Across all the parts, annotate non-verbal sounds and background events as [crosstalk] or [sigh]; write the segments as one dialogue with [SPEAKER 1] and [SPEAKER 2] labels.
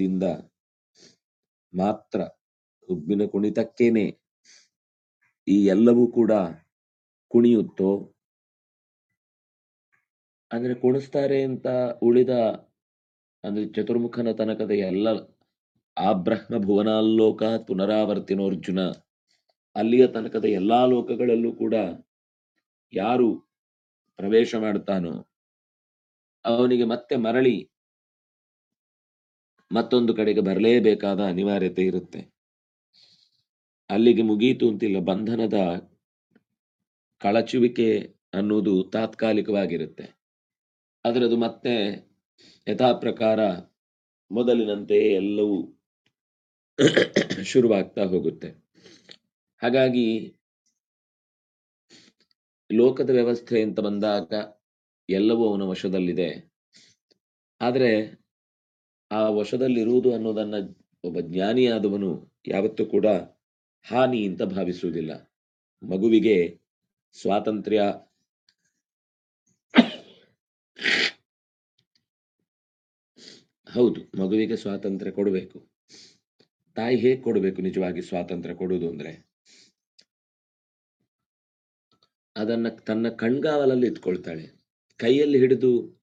[SPEAKER 1] ಕುಣಿತದಿಂದ ಮಾತ್ರ ಹುಬ್ಬಿನ ಕುಣಿತಕ್ಕೇನೆ. ಈ ಎಲ್ಲವೂ ಕೂಡ ಕುಣಿಯುತ್ತೋ? ಅಂದ್ರೆ ಕುಣಿಸ್ತಾರೆ ಅಂತ ಉಳಿದ ಅಂದ್ರೆ ಚತುರ್ಮುಖನ ತನಕದ ಎಲ್ಲ ಆ ಬ್ರಹ್ಮ ಭುವನಾಲೋಕ, ಪುನರಾವರ್ತಿನೋರ್ಜುನ ಅಲ್ಲಿಯ ತನಕದ ಎಲ್ಲಾ ಲೋಕಗಳಲ್ಲೂ ಕೂಡ ಯಾರು ಪ್ರವೇಶ ಮಾಡ್ತಾನೋ ಅವನಿಗೆ ಮತ್ತೆ ಮರಳಿ ಮತ್ತೊಂದು ಕಡೆಗೆ ಬರಲೇಬೇಕಾದ ಅನಿವಾರ್ಯತೆ ಇರುತ್ತೆ. ಅಲ್ಲಿಗೆ ಮುಗೀತು ಅಂತಿಲ್ಲ, ಬಂಧನದ ಕಳಚುವಿಕೆ ಅನ್ನೋದು ತಾತ್ಕಾಲಿಕವಾಗಿರುತ್ತೆ. ಅದರದು ಮತ್ತೆ ಯಥಾ ಪ್ರಕಾರ ಮೊದಲಿನಂತೆ ಎಲ್ಲವೂ ಶುರುವಾಗ್ತಾ ಹೋಗುತ್ತೆ. ಹಾಗಾಗಿ ಲೋಕದ ವ್ಯವಸ್ಥೆ ಅಂತ ಬಂದಾಗ ಎಲ್ಲವೂ ಅವನ ವಶದಲ್ಲಿದೆ. ಆದರೆ ಆ ವಶದಲ್ಲಿರುವುದು ಅನ್ನೋದನ್ನ ಒಬ್ಬ ಜ್ಞಾನಿಯಾದವನು ಯಾವತ್ತೂ ಕೂಡ ಹಾನಿ ಅಂತ ಭಾವಿಸುವುದಿಲ್ಲ. ಮಗುವಿಗೆ ಸ್ವಾತಂತ್ರ್ಯ ಹೌದು, ಮಗುವಿಗೆ ಸ್ವಾತಂತ್ರ್ಯ ಕೊಡಬೇಕು. ತಾಯಿ ಹೇಗೆ ಕೊಡಬೇಕು ನಿಜವಾಗಿ ಸ್ವಾತಂತ್ರ್ಯ ಕೊಡುವುದು ಅಂದ್ರೆ? ಅದನ್ನ ತನ್ನ ಕಣ್ಗಾವಲಲ್ಲಿ ಇಟ್ಕೊಳ್ತಾಳೆ. ಕೈಯಲ್ಲಿ ಹಿಡಿದು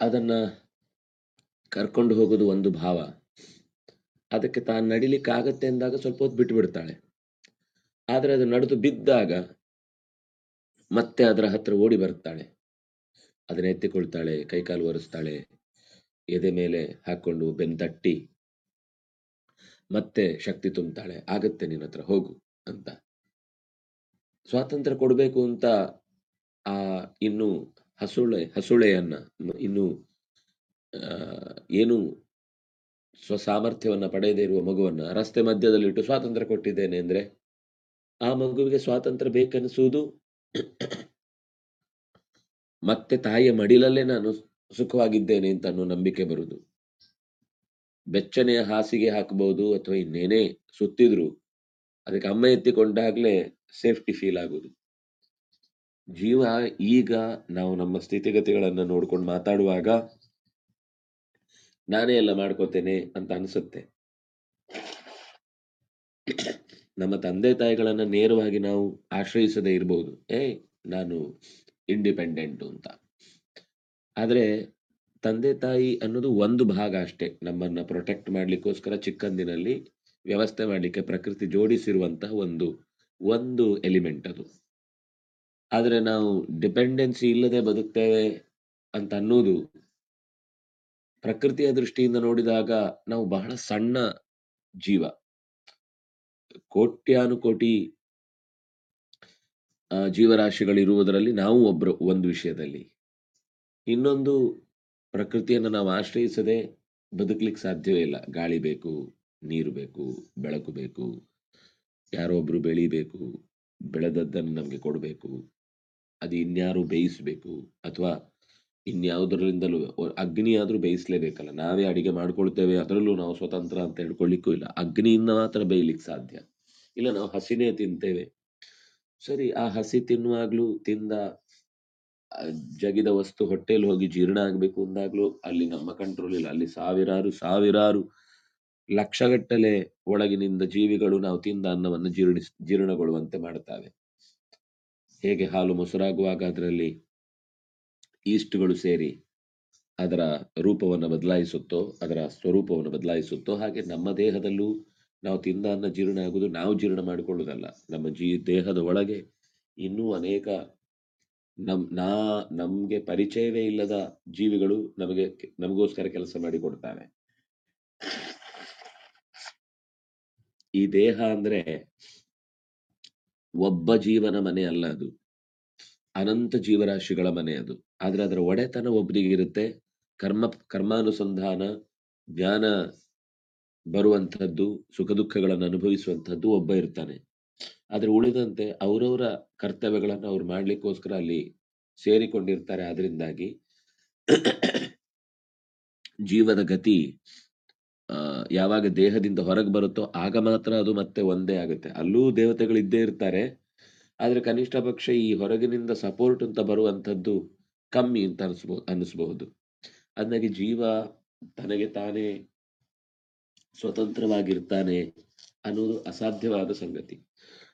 [SPEAKER 1] ಅದನ್ನ ಕರ್ಕೊಂಡು ಹೋಗೋದು ಒಂದು ಭಾವ. ಅದಕ್ಕೆ ತಾನು ನಡಿಲಿಕ್ಕೆ ಆಗತ್ತೆ ಅಂದಾಗ ಸ್ವಲ್ಪ ಹೊತ್ತು ಬಿಟ್ಟು ಬಿಡ್ತಾಳೆ ಆದ್ರೆ ಅದು ನಡೆದು ಬಿದ್ದಾಗ ಮತ್ತೆ ಅದರ ಹತ್ರ ಓಡಿ ಬರ್ತಾಳೆ ಅದನ್ನ ಎತ್ತಿಕೊಳ್ತಾಳೆ, ಕೈಕಾಲು ಒರೆಸ್ತಾಳೆ, ಎದೆ ಮೇಲೆ ಹಾಕೊಂಡು ತಟ್ಟಿ ಮತ್ತೆ ಶಕ್ತಿ ತುಂಬುತ್ತಾಳೆ. ಆಗತ್ತೆ ನಿನ್ನ ಹತ್ರ, ಹೋಗು ಅಂತ. ಸ್ವಾತಂತ್ರ್ಯ ಕೊಡಬೇಕು ಅಂತ ಆ ಇನ್ನು ಹಸುಳೆ, ಹಸುಳೆಯನ್ನ ಇನ್ನು ಏನು ಸ್ವಸಾಮರ್ಥ್ಯವನ್ನ ಪಡೆಯದೇ ಇರುವ ಮಗುವನ್ನ ರಸ್ತೆ ಮಧ್ಯದಲ್ಲಿಟ್ಟು ಸ್ವಾತಂತ್ರ್ಯ ಕೊಟ್ಟಿದ್ದೇನೆ ಅಂದ್ರೆ, ಆ ಮಗುವಿಗೆ ಸ್ವಾತಂತ್ರ್ಯ ಬೇಕನ್ನಿಸುವುದು ಮತ್ತೆ ತಾಯಿಯ ಮಡಿಲಲ್ಲೇ ನಾನು ಸುಖವಾಗಿದ್ದೇನೆ ಅಂತ ಅನ್ನೋ ನಂಬಿಕೆ ಬರುದು ಬೆಚ್ಚನೆಯ ಹಾಸಿಗೆ ಹಾಕಬಹುದು ಅಥವಾ ಇನ್ನೇನೇ ಸುತ್ತಿದ್ರು, ಅದಕ್ಕೆ ಅಮ್ಮ ಎತ್ತಿಕೊಂಡಾಗ್ಲೇ ಸೇಫ್ಟಿ ಫೀಲ್ ಆಗುದು ಜೀವ, ಈಗ ನಾವು ನಮ್ಮ ಸ್ಥಿತಿಗತಿಗಳನ್ನು ನೋಡ್ಕೊಂಡು ಮಾತಾಡುವಾಗ ನಾನೇ ಎಲ್ಲ ಮಾಡ್ಕೋತೇನೆ ಅಂತ ಅನ್ಸುತ್ತೆ. ನಮ್ಮ ತಂದೆ ತಾಯಿಗಳನ್ನ ನೇರವಾಗಿ ನಾವು ಆಶ್ರಯಿಸದೇ ಇರಬಹುದು ಏ, ನಾನು ಇಂಡಿಪೆಂಡೆಂಟ್ ಅಂತ. ಆದ್ರೆ ತಂದೆ ತಾಯಿ ಅನ್ನೋದು ಒಂದು ಭಾಗ ಅಷ್ಟೇ. ನಮ್ಮನ್ನ ಪ್ರೊಟೆಕ್ಟ್ ಮಾಡ್ಲಿಕ್ಕೋಸ್ಕರ ಚಿಕ್ಕಂದಿನಲ್ಲಿ ವ್ಯವಸ್ಥೆ ಮಾಡ್ಲಿಕ್ಕೆ ಪ್ರಕೃತಿ ಜೋಡಿಸಿರುವಂತಹ ಒಂದು ಒಂದು ಎಲಿಮೆಂಟ್ ಅದು. ಆದ್ರೆ ನಾವು ಡಿಪೆಂಡೆನ್ಸಿ ಇಲ್ಲದೆ ಬದುಕ್ತೇವೆ ಅಂತ ಅನ್ನೋದು ಪ್ರಕೃತಿಯ ದೃಷ್ಟಿಯಿಂದ ನೋಡಿದಾಗ ನಾವು ಬಹಳ ಸಣ್ಣ ಜೀವ. ಕೋಟ್ಯಾನುಕೋಟಿ ಆ, ಜೀವರಾಶಿಗಳಿರುವುದರಲ್ಲಿ ನಾವು ಒಬ್ರು ಒಂದು ವಿಷಯದಲ್ಲಿ. ಇನ್ನೊಂದು ಪ್ರಕೃತಿಯನ್ನು ನಾವು ಆಶ್ರಯಿಸದೆ ಬದುಕಲಿಕ್ಕೆ ಸಾಧ್ಯವೇ ಇಲ್ಲ. ಗಾಳಿ ಬೇಕು ನೀರು ಬೇಕು ಬೆಳಕು ಬೇಕು ಯಾರೋ ಒಬ್ರು ಬೆಳಿಬೇಕು ಬೆಳೆದದ್ದನ್ನು ನಮಗೆ ಕೊಡಬೇಕು. ಅದು ಇನ್ಯಾರು ಬೇಯಿಸ್ಬೇಕು ಅಥವಾ ಇನ್ಯಾವುದರಿಂದಲೂ ಅಗ್ನಿ ಆದರೂ ಬೇಯಿಸ್ಲೇಬೇಕಲ್ಲ. ನಾವೇ ಅಡಿಗೆ ಮಾಡ್ಕೊಳ್ತೇವೆ, ಅದರಲ್ಲೂ ನಾವು ಸ್ವತಂತ್ರ ಅಂತ ಹೇಳ್ಕೊಳ್ಲಿಕ್ಕೂ ಇಲ್ಲ. ಅಗ್ನಿಯಿಂದ ಮಾತ್ರ ಬೇಯಲಿಕ್ಕೆ ಸಾಧ್ಯ. ಇಲ್ಲ, ನಾವು ಹಸಿನೇ ತಿಂತೇವೆ. ಸರಿ, ಆ ಹಸಿ ತಿನ್ನುವಾಗ್ಲೂ ತಿಂದ ಜಗಿದ ವಸ್ತು ಹೊಟ್ಟೆಯಲ್ಲಿ ಹೋಗಿ ಜೀರ್ಣ ಆಗ್ಬೇಕು ಅಂದಾಗ್ಲೂ ಅಲ್ಲಿ ನಮ್ಮ ಕಂಟ್ರೋಲ್ ಇಲ್ಲ. ಅಲ್ಲಿ ಸಾವಿರಾರು ಸಾವಿರಾರು ಲಕ್ಷಗಟ್ಟಲೆ ಒಳಗಿನಿಂದ ಜೀವಿಗಳು ನಾವು ತಿಂದ ಅನ್ನವನ್ನು ಜೀರ್ಣಿಸ್, ಜೀರ್ಣಗೊಳ್ಳುವಂತೆ ಮಾಡ್ತಾವೆ. ಹೇಗೆ ಹಾಲು ಮೊಸರಾಗುವಾಗ ಅದರಲ್ಲಿ ಈಸ್ಟ್ಗಳು ಸೇರಿ ಅದರ ರೂಪವನ್ನು ಬದಲಾಯಿಸುತ್ತೋ, ಅದರ ಸ್ವರೂಪವನ್ನು ಬದಲಾಯಿಸುತ್ತೋ ಹಾಗೆ ನಮ್ಮ ದೇಹದಲ್ಲೂ ನಾವು ತಿಂದ ಅನ್ನ ಜೀರ್ಣ ಆಗುವುದು ನಾವು ಜೀರ್ಣ ಮಾಡಿಕೊಳ್ಳುವುದಲ್ಲ. ನಮ್ಮ ಜೀ, ದೇಹದ ಒಳಗೆ ಇನ್ನೂ ಅನೇಕ ನಮ್, ನಾ, ನಮ್ಗೆ ಪರಿಚಯವೇ ಇಲ್ಲದ ಜೀವಿಗಳು ನಮಗೆ ನಮಗೋಸ್ಕರ ಕೆಲಸ ಮಾಡಿಕೊಡ್ತಾವೆ ಈ ದೇಹ ಅಂದ್ರೆ ಒಬ್ಬ ಜೀವನ ಮನೆ ಅಲ್ಲ ಅದು. ಅನಂತ ಜೀವರಾಶಿಗಳ ಮನೆ ಅದು. ಆದ್ರೆ ಅದರ ಒಡೆತನ ಒಬ್ಬರಿಗೆ ಇರುತ್ತೆ. ಕರ್ಮ, ಕರ್ಮಾನುಸಂಧಾನ, ಜ್ಞಾನ ಬರುವಂತಹದ್ದು ಸುಖ ದುಃಖಗಳನ್ನು ಅನುಭವಿಸುವಂತಹದ್ದು ಒಬ್ಬ ಇರ್ತಾನೆ. ಆದ್ರೆ ಉಳಿದಂತೆ ಅವರವರ ಕರ್ತವ್ಯಗಳನ್ನು ಅವ್ರು ಮಾಡ್ಲಿಕ್ಕೋಸ್ಕರ ಅಲ್ಲಿ ಸೇರಿಕೊಂಡಿರ್ತಾರೆ. ಅದರಿಂದಾಗಿ ಜೀವದ ಗತಿ ಯಾವಾಗ ದೇಹದಿಂದ ಹೊರಗೆ ಬರುತ್ತೋ ಆಗ ಮಾತ್ರ ಅದು ಮತ್ತೆ ಒಂದೇ ಆಗುತ್ತೆ. ಅಲ್ಲೂ ದೇವತೆಗಳು ಇದ್ದೇ ಇರ್ತಾರೆ. ಆದರೆ ಕನಿಷ್ಠ ಪಕ್ಷ ಈ ಹೊರಗಿನಿಂದ ಸಪೋರ್ಟ್ ಅಂತ ಬರುವಂಥದ್ದು ಕಮ್ಮಿ ಅಂತ ಅನಿಸ್ಬೋದು ಅನ್ನಿಸ್ಬಹುದು ಅದನ್ನಾಗಿ ಜೀವ ತನಗೆ ತಾನೇ ಸ್ವತಂತ್ರವಾಗಿರ್ತಾನೆ ಅನ್ನೋದು ಅಸಾಧ್ಯವಾದ ಸಂಗತಿ.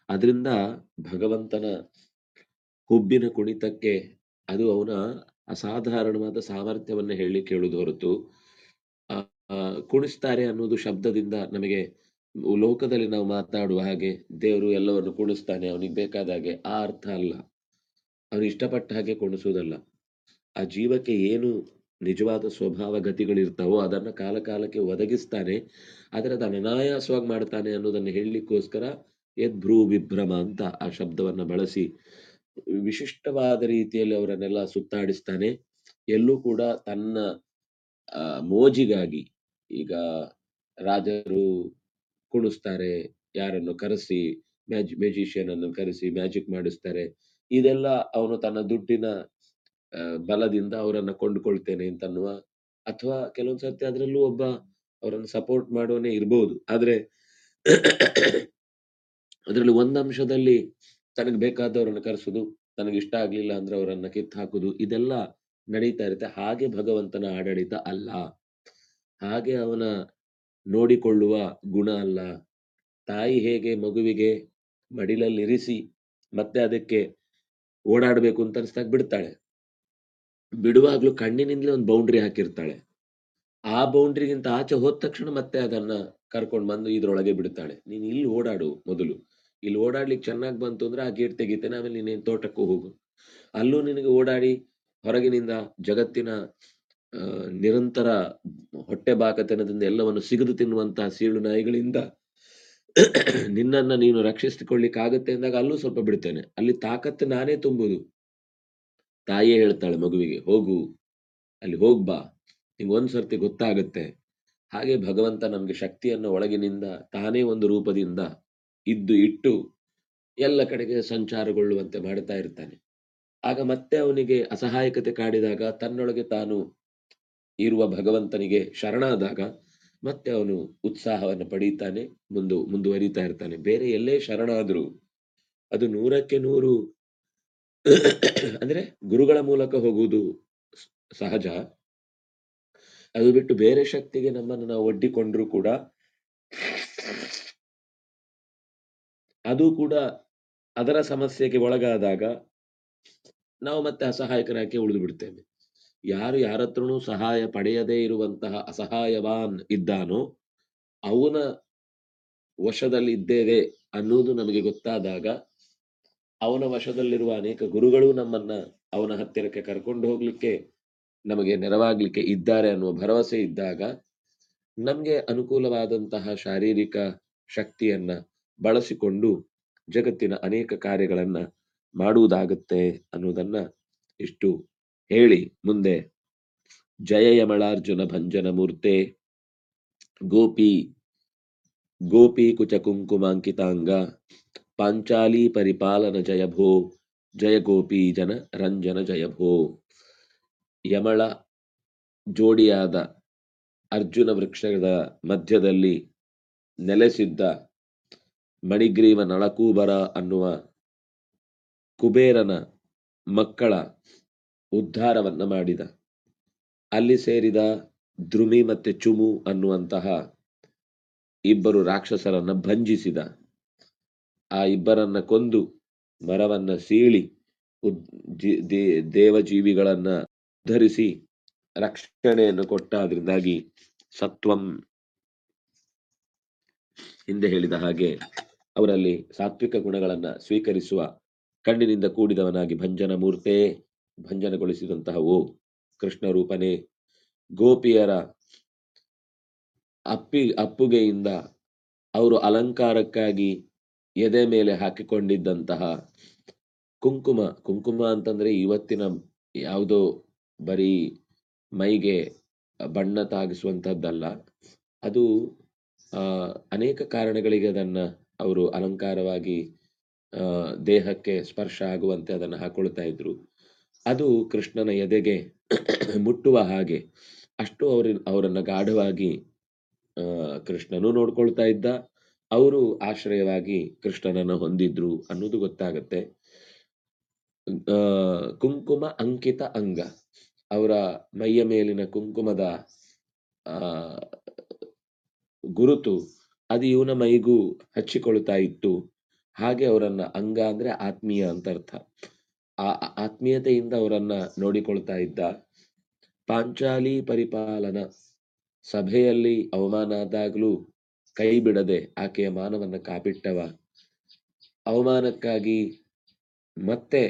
[SPEAKER 1] ಅದರಿಂದ ಭಗವಂತನ ಹುಬ್ಬಿನ ಕುಣಿತಕ್ಕೆ ಅದು ಅವನ ಅಸಾಧಾರಣವಾದ ಸಾಮರ್ಥ್ಯವನ್ನು ಹೇಳಿ ಕೇಳುವುದು ಹೊರತು ಕುಣಿಸ್ತಾರೆ ಅನ್ನೋದು ಶಬ್ದದಿಂದ ನಮಗೆ ಲೋಕದಲ್ಲಿ ನಾವು ಮಾತಾಡುವ ಹಾಗೆ ದೇವರು ಎಲ್ಲವನ್ನು ಕುಣಿಸ್ತಾನೆ ಅವನಿಗೆ ಬೇಕಾದ ಹಾಗೆ. ಆ ಅರ್ಥ ಅಲ್ಲ. ಅವನು ಇಷ್ಟಪಟ್ಟ ಹಾಗೆ ಕುಣಿಸುವುದಲ್ಲ ಆ ಜೀವಕ್ಕೆ ಏನು ನಿಜವಾದ ಸ್ವಭಾವ ಗತಿಗಳಿರ್ತಾವೋ ಅದನ್ನ ಕಾಲಕಾಲಕ್ಕೆ ಒದಗಿಸ್ತಾನೆ, ಆದರೆ ಅದನ್ನು ಅನಾಯಾಸವಾಗಿ ಮಾಡ್ತಾನೆ ಅನ್ನೋದನ್ನು ಹೇಳಲಿಕ್ಕೋಸ್ಕರ ಯದ್ಭ್ರೂ ವಿಭ್ರಮ ಅಂತ ಆ ಶಬ್ದವನ್ನ ಬಳಸಿ ವಿಶಿಷ್ಟವಾದ ರೀತಿಯಲ್ಲಿ ಅವರನ್ನೆಲ್ಲ ಸುತ್ತಾಡಿಸ್ತಾನೆ. ಎಲ್ಲೂ ಕೂಡ ತನ್ನ ಮೋಜಿಗಾಗಿ ಈಗ ರಾಜರು ಕುಣಿಸ್ತಾರೆ, ಯಾರನ್ನು ಕರೆಸಿ, ಮ್ಯಾಜ್, ಮ್ಯೂಜಿಷಿಯನ್ ಅನ್ನು ಕರೆಸಿ ಮ್ಯಾಜಿಕ್ ಮಾಡಿಸ್ತಾರೆ. ಇದೆಲ್ಲ ಅವನು ತನ್ನ ದುಡ್ಡಿನ ಬಲದಿಂದ ಅವರನ್ನ ಕೊಂಡುಕೊಳ್ತೇನೆ ಅಂತನ್ನುವ ಅಥವಾ ಕೆಲವೊಂದ್ ಸರ್ತಿ ಅದರಲ್ಲೂ ಒಬ್ಬ ಅವರನ್ನು ಸಪೋರ್ಟ್ ಮಾಡುವನೇ ಇರ್ಬೋದು. ಆದ್ರೆ ಅದರಲ್ಲಿ ಒಂದ್ ಅಂಶದಲ್ಲಿ ತನಗೆ ಬೇಕಾದವರನ್ನು ಕರೆಸುದು, ತನಗೆ ಇಷ್ಟ ಆಗ್ಲಿಲ್ಲ ಅಂದ್ರೆ ಅವರನ್ನ ಕಿತ್ತು ಹಾಕುದು, ಇದೆಲ್ಲ ನಡೀತಾ ಇರುತ್ತೆ. ಹಾಗೆ ಭಗವಂತನ ಆಡಳಿತ ಅಲ್ಲ. ಹಾಗೆ ಅವನ ನೋಡಿಕೊಳ್ಳುವ ಗುಣ ಅಲ್ಲ. ತಾಯಿ ಹೇಗೆ ಮಗುವಿಗೆ ಮಡಿಲಲ್ಲಿ ಇರಿಸಿ ಮತ್ತೆ ಅದಕ್ಕೆ ಓಡಾಡ್ಬೇಕು ಅಂತ ಅನಿಸ್ದಾಗ ಬಿಡ್ತಾಳೆ. ಬಿಡುವಾಗ್ಲೂ ಕಣ್ಣಿನಿಂದಲೇ ಒಂದು ಬೌಂಡ್ರಿ ಹಾಕಿರ್ತಾಳೆ. ಆ ಬೌಂಡ್ರಿಗಿಂತ ಆಚೆ ಹೋದ ತಕ್ಷಣ ಮತ್ತೆ ಅದನ್ನ ಕರ್ಕೊಂಡು ಬಂದು ಇದ್ರೊಳಗೆ ಬಿಡ್ತಾಳೆ. ನೀನ್ ಇಲ್ಲಿ ಓಡಾಡು ಮೊದಲು. ಇಲ್ಲಿ ಓಡಾಡ್ಲಿಕ್ಕೆ ಚೆನ್ನಾಗಿ ಬಂತು ಅಂದ್ರೆ ಆ ಗೇಟ್ ತೆಗಿತೇನೆ, ಆಮೇಲೆ ನೀನೇನ್ ತೋಟಕ್ಕೂ ಹೋಗು. ಅಲ್ಲೂ ನಿನಗೆ ಓಡಾಡಿ ಹೊರಗಿನಿಂದ ಜಗತ್ತಿನ ನಿರಂತರ ಹೊಟ್ಟೆ ಬಾಕತನದಿಂದ ಎಲ್ಲವನ್ನು ಸಿಗದು ತಿನ್ನುವಂತಹ ಸೀಳು ನಾಯಿಗಳಿಂದ [clears throat] ನಿನ್ನನ್ನ ನೀನು ರಕ್ಷಿಸಿಕೊಳ್ಳಿಕ್ಕಾಗತ್ತೆ ಅಂದಾಗ ಅಲ್ಲೂ ಸ್ವಲ್ಪ ಬಿಡ್ತೇನೆ. ಅಲ್ಲಿ ತಾಕತ್ತು ನಾನೇ ತುಂಬುದು. ತಾಯಿಯೇ ಹೇಳ್ತಾಳೆ ಮಗುವಿಗೆ, ಹೋಗು, ಅಲ್ಲಿ ಹೋಗ್ಬಾ ನಿಂಗೆ ಒಂದ್ಸರ್ತಿ ಗೊತ್ತಾಗತ್ತೆ. ಹಾಗೆ ಭಗವಂತ ನಮ್ಗೆ ಶಕ್ತಿಯನ್ನು ಒಳಗಿನಿಂದ, ತಾನೇ ಒಂದು ರೂಪದಿಂದ ಇದ್ದು ಇಟ್ಟು ಎಲ್ಲ ಕಡೆಗೆ ಸಂಚಾರಗೊಳ್ಳುವಂತೆ ಮಾಡ್ತಾ ಇರ್ತಾನೆ. ಆಗ ಮತ್ತೆ ಅವನಿಗೆ ಅಸಹಾಯಕತೆ ಕಾಡಿದಾಗ ತನ್ನೊಳಗೆ ತಾನು ಇರುವ ಭಗವಂತನಿಗೆ ಶರಣಾದಾಗ ಮತ್ತೆ ಅವನು ಉತ್ಸಾಹವನ್ನು ಪಡೀತಾನೆ, ಮುಂದು ಮುಂದುವರಿತಾ ಇರ್ತಾನೆ. ಬೇರೆ ಎಲ್ಲೇ ಶರಣಾದರೂ ಅದು ನೂರಕ್ಕೆ ನೂರು [coughs] ಅಂದ್ರೆ ಗುರುಗಳ ಮೂಲಕ ಹೋಗುವುದು ಸಹಜ. ಅದು ಬಿಟ್ಟು ಬೇರೆ ಶಕ್ತಿಗೆ ನಮ್ಮನ್ನು ನಾವು ಒಡ್ಡಿಕೊಂಡ್ರೂ ಕೂಡ ಅದು ಕೂಡ ಅದರ ಸಮಸ್ಯೆಗೆ ಒಳಗಾದಾಗ ನಾವು ಮತ್ತೆ ಅಸಹಾಯಕರಾಗಿ ಉಳಿದು ಬಿಡ್ತೇವೆ. ಯಾರು ಯಾರತ್ರನೂ ಸಹಾಯ ಪಡೆಯದೇ ಇರುವಂತಹ ಅಸಹಾಯವಾನ್ ಇದ್ದಾನೋ ಅವನ ವಶದಲ್ಲಿ ಇದ್ದೇವೆ ಅನ್ನುವುದು ನಮಗೆ ಗೊತ್ತಾದಾಗ ಅವನ ವಶದಲ್ಲಿರುವ ಅನೇಕ ಗುರುಗಳು ನಮ್ಮನ್ನ ಅವನ ಹತ್ತಿರಕ್ಕೆ ಕರ್ಕೊಂಡು ಹೋಗ್ಲಿಕ್ಕೆ ನಮಗೆ ನೆರವಾಗ್ಲಿಕ್ಕೆ ಇದ್ದಾರೆ ಅನ್ನುವ ಭರವಸೆ ಇದ್ದಾಗ ನಮ್ಗೆ ಅನುಕೂಲವಾದಂತಹ ಶಾರೀರಿಕ ಶಕ್ತಿಯನ್ನ ಬಳಸಿಕೊಂಡು ಜಗತ್ತಿನ ಅನೇಕ ಕಾರ್ಯಗಳನ್ನ ಮಾಡುವುದಾಗುತ್ತೆ ಅನ್ನುವುದನ್ನ ಇಷ್ಟು ಹೇಳಿ ಮುಂದೆ. ಜಯ ಯಮಳಾರ್ಜುನ ಭಂಜನ ಮೂರ್ತೆ. ಗೋಪಿ ಗೋಪಿ ಕುಚ ಕುಂಕುಮಾಂಕಿತಾಂಗ. ಪಾಂಚಾಲಿ ಪರಿಪಾಲನ ಜಯ ಭೋ. ಜಯ ಗೋಪಿ ಜನ ರಂಜನ ಜಯ ಭೋ. ಯಮಳ ಜೋಡಿಯಾದ ಅರ್ಜುನ ವೃಕ್ಷದ ಮಧ್ಯದಲ್ಲಿ ನೆಲೆಸಿದ್ದ ಮಣಿಗ್ರೀವ ನಳಕೂಬರ ಅನ್ನುವ ಕುಬೇರನ ಮಕ್ಕಳ ಉದ್ಧಾರವನ್ನ ಮಾಡಿದ. ಅಲ್ಲಿ ಸೇರಿದ ದ್ರುಮಿ ಮತ್ತೆ ಚುಮು ಅನ್ನುವಂತಹ ಇಬ್ಬರು ರಾಕ್ಷಸರನ್ನ ಭಂಜಿಸಿದ. ಆ ಇಬ್ಬರನ್ನ ಕೊಂದು ಮರವನ್ನ ಸೀಳಿ ಉದ್- ದೇವಜೀವಿಗಳನ್ನ ಧರಿಸಿ ರಕ್ಷಣೆಯನ್ನು ಕೊಟ್ಟ ಅದರಿಂದಾಗಿ ಸತ್ವಂ ಹಿಂದೆ ಹೇಳಿದ ಹಾಗೆ ಅವರಲ್ಲಿ ಸಾತ್ವಿಕ ಗುಣಗಳನ್ನ ಸ್ವೀಕರಿಸುವ ಕಣ್ಣಿನಿಂದ ಕೂಡಿದವನಾಗಿ ಭಂಜನ ಮೂರ್ತೆ ಭಂಜನಗೊಳಿಸಿದಂತಹ ಓ ಕೃಷ್ಣ ರೂಪನೇ ಗೋಪಿಯರ ಅಪ್ಪಿ, ಅಪ್ಪುಗೆಯಿಂದ ಅವರು ಅಲಂಕಾರಕ್ಕಾಗಿ ಎದೆ ಮೇಲೆ ಹಾಕಿಕೊಂಡಿದ್ದಂತಹ ಕುಂಕುಮ. ಕುಂಕುಮ ಅಂತಂದ್ರೆ ಇವತ್ತಿನ ಯಾವುದೋ ಬರೀ ಮೈಗೆ ಬಣ್ಣ ತಾಗಿಸುವಂತದ್ದಲ್ಲ. ಅದು ಅನೇಕ ಕಾರಣಗಳಿಗೆ ಅದನ್ನ ಅವರು ಅಲಂಕಾರವಾಗಿ ದೇಹಕ್ಕೆ ಸ್ಪರ್ಶ ಆಗುವಂತೆ ಅದನ್ನು ಹಾಕೊಳ್ತಾ ಇದ್ರು. ಅದು ಕೃಷ್ಣನ ಎದೆಗೆ ಮುಟ್ಟುವ ಹಾಗೆ. ಅಷ್ಟು ಅವ್ರ, ಅವರನ್ನ ಗಾಢವಾಗಿ ಕೃಷ್ಣನು ನೋಡ್ಕೊಳ್ತಾ ಇದ್ದ. ಅವರು ಆಶ್ರಯವಾಗಿ ಕೃಷ್ಣನನ್ನು ಹೊಂದಿದ್ರು ಅನ್ನೋದು ಗೊತ್ತಾಗತ್ತೆ. ಕುಂಕುಮ ಅಂಕಿತ ಅಂಗ. ಅವರ ಮೈಯ ಮೇಲಿನ ಕುಂಕುಮದ ಗುರುತು ಅದು ಇವನ ಮೈಗೂ ಹಚ್ಚಿಕೊಳ್ತಾ ಇತ್ತು. ಹಾಗೆ ಅವರನ್ನ ಅಂಗ ಅಂದ್ರೆ ಆತ್ಮೀಯ ಅಂತ ಅರ್ಥ ಆ ಆತ್ಮೀಯತೆಯಿಂದ ಅವರನ್ನ ನೋಡಿಕೊಳ್ತಾ ಇದ್ದ ಪಾಂಚಾಲಿ ಪರಿಪಾಲನ ಸಭೆಯಲ್ಲಿ ಅವಮಾನ ಆದಾಗ್ಲೂ ಕೈ ಬಿಡದೆ ಆಕೆಯ ಮಾನವನ್ನ ಕಾಪಿಟ್ಟವ. ಅವಮಾನಕ್ಕಾಗಿ ಮತ್ತೆ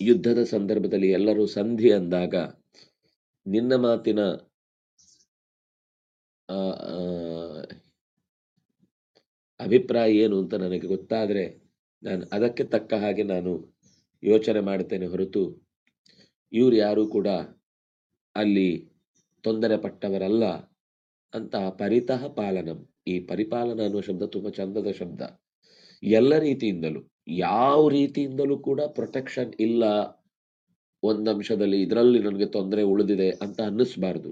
[SPEAKER 1] ಯುದ್ಧದ ಸಂದರ್ಭದಲ್ಲಿ ಎಲ್ಲರೂ ಸಂಧಿ ಅಂದಾಗ ನಿನ್ನ ಮಾತಿನ ಅಭಿಪ್ರಾಯ ಏನು ಅಂತ ನನಗೆ ಗೊತ್ತಾದ್ರೆ ನಾನು ಅದಕ್ಕೆ ತಕ್ಕ ಹಾಗೆ ನಾನು ಯೋಚನೆ ಮಾಡ್ತೇನೆ ಹೊರತು ಇವರು ಯಾರು ಕೂಡ ಅಲ್ಲಿ ತೊಂದರೆ ಪಟ್ಟವರಲ್ಲ ಅಂತ ಪರಿತಃ ಪಾಲನಂ. ಈ ಪರಿಪಾಲನ ಅನ್ನುವ ಶಬ್ದ ತುಂಬ ಚಂದದ ಶಬ್ದ. ಎಲ್ಲ ರೀತಿಯಿಂದಲೂ, ಯಾವ ರೀತಿಯಿಂದಲೂ ಕೂಡ ಪ್ರೊಟೆಕ್ಷನ್ ಇಲ್ಲ ಒಂದಂಶದಲ್ಲಿ, ಇದರಲ್ಲಿ ನನಗೆ ತೊಂದರೆ ಉಳಿದಿದೆ ಅಂತ ಅನ್ನಿಸ್ಬಾರ್ದು.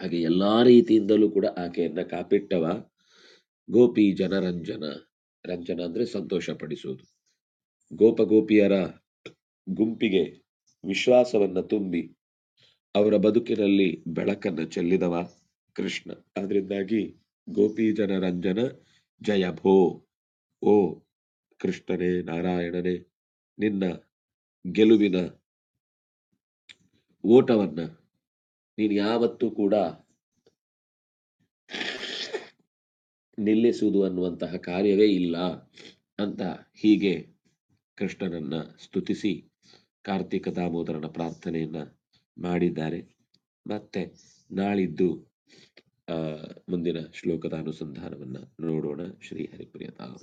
[SPEAKER 1] ಹಾಗೆ ಎಲ್ಲ ರೀತಿಯಿಂದಲೂ ಕೂಡ ಆಕೆಯನ್ನ ಕಾಪಿಟ್ಟವ ಗೋಪಿ ಜನರಂಜನ. ರಂಜನ ಅಂದ್ರೆ ಸಂತೋಷ ಪಡಿಸುವುದು ಗೋಪ ಗೋಪಿಯರ ಗುಂಪಿಗೆ ವಿಶ್ವಾಸವನ್ನ ತುಂಬಿ ಅವರ ಬದುಕಿನಲ್ಲಿ ಬೆಳಕನ್ನ ಚೆಲ್ಲಿದವ ಕೃಷ್ಣ. ಅದರಿಂದಾಗಿ ಗೋಪಿ ಜನ ರಂಜನ ಜಯ ಭೋ, ಓ ಕೃಷ್ಣನೇ, ನಾರಾಯಣನೇ, ನಿನ್ನ ಗೆಲುವಿನ ಓಟವನ್ನ ನೀನು ಯಾವತ್ತೂ ಕೂಡ ನಿಲ್ಲಿಸುವುದು ಅನ್ನುವಂತಹ ಕಾರ್ಯವೇ ಇಲ್ಲ ಅಂತ ಹೀಗೆ ಕೃಷ್ಣನನ್ನ ಸ್ತುತಿಸಿ ಕಾರ್ತಿಕ ದಾಮೋದರನ ಪ್ರಾರ್ಥನೆಯನ್ನ ಮಾಡಿದ್ದಾರೆ. ಮತ್ತೆ ನಾಳಿದ್ದು ಮುಂದಿನ ಶ್ಲೋಕದ ಅನುಸಂಧಾನವನ್ನ ನೋಡೋಣ. ಶ್ರೀ ಹರಿಪ್ರಿಯತಾಮ್